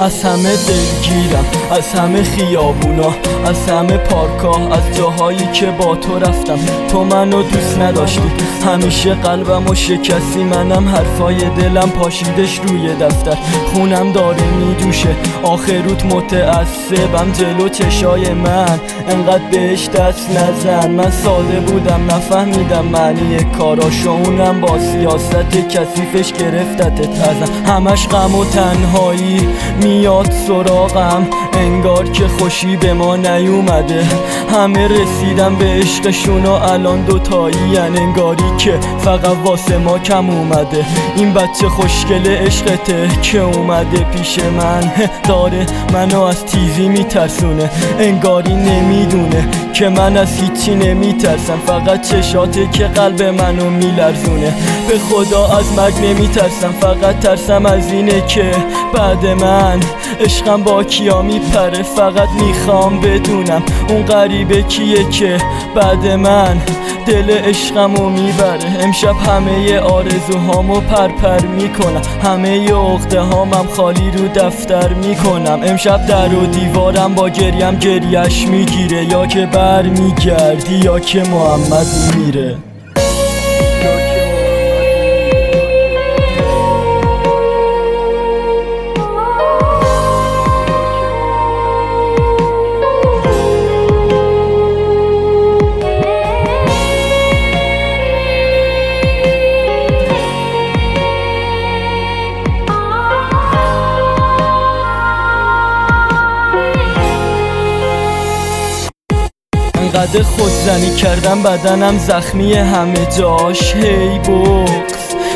از همه دلگیرم از همه خیابونا از همه پارکا از جاهایی که با تو رفتم. تو منو دوست نداشتی همیشه قلبم و شکستی منم حرفای دلم پاشیدش روی دفتر. خونم داره میدوشه آخروت متعصبم جلو چشای من. انقدر بهش دست نزن من ساده بودم نفهمیدم معنی کاراشو. اونم با سیاست کثیفش گرفتت ازم. همش غم و تنهایی میاد سراغم. انگار که خوشی به ما نیومده. همه رسیدم به عشقشون و الان دوتایی انگاری که فقط واسه ما کم اومده. این بچه خوشگل عشقته که اومده پیش من. داره منو از تیزی میترسونه. انگاری نمی‌دونه که من از هیچی نمیترسم. فقط چشاته که قلب منو میلرزونه. به خدا از مرگ نمیترسم. فقط ترسم از اینه که بعد من عشقم با کیا میپره فقط می‌خوام بدونم. اون غریبه کیه که بعد من دل عشقمو می‌بره. امشب همه آرزوهامو پرپر می‌کنم. همه عقده هامم خالی رو دفتر می‌کنم. امشب در و دیوارم با گریم گریش می‌گیره. یا که بر میگردی یا که محمد میره. انقدر خودزنی کردم بدنم زخمی همه جاش. هی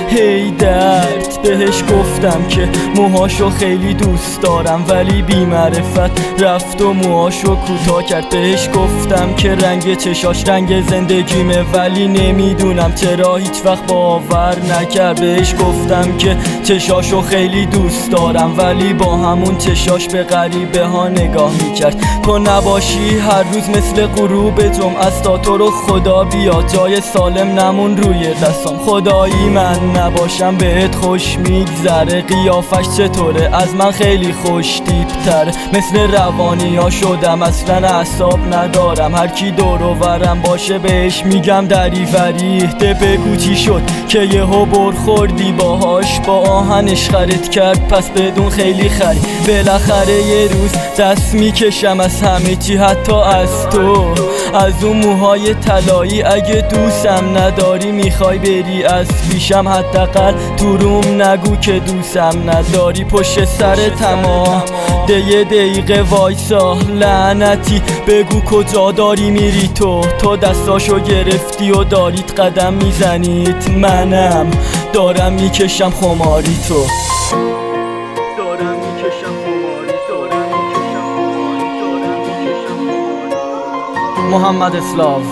هی درد بهش گفتم که موهاشو خیلی دوست دارم ولی بیمعرفت رفت و موهاشو کوتاه کرد. بهش گفتم که رنگ چشاش رنگ زندگیمه ولی نمی‌دونم چرا هیچ وقت باور نکرد. بهش گفتم که چشاشو خیلی دوست دارم ولی با همون چشاش به غریبه ها نگاه می‌کرد. تو نباشی هر روز مثل غروب جمعه است تو رو خدا بیا جای سالم نمون روی دستم خدایی من نباشم بهت خوش میگذره. قیافش چطوره؟ از من خیلی خوش تره مثل روانی ها شدم اصلا اصاب ندارم. هر کی دور ورم باشه بهش میگم دریوری ده بگو چی شد؟ که یهو برخوردی باهاش. با آهنش خرید کرد پس بدون خیلی خری. بالاخره یه روز دست می‌کشم از همه چی حتی از تو. از اون موهای طلایی اگه دوستم نداری می‌خوای بری از پیشم حداقل تو روم نگو که دوستم نداری پشت سر تمام. ده یه دقیقه وایسا لعنتی. بگو کجا داری میری تو. تو دستاشو گرفتی و دارید قدم می‌زنید. منم دارم می‌کشم خماری تو. دارم می‌کشم خماری دارم می‌کشم محمد اسلاو.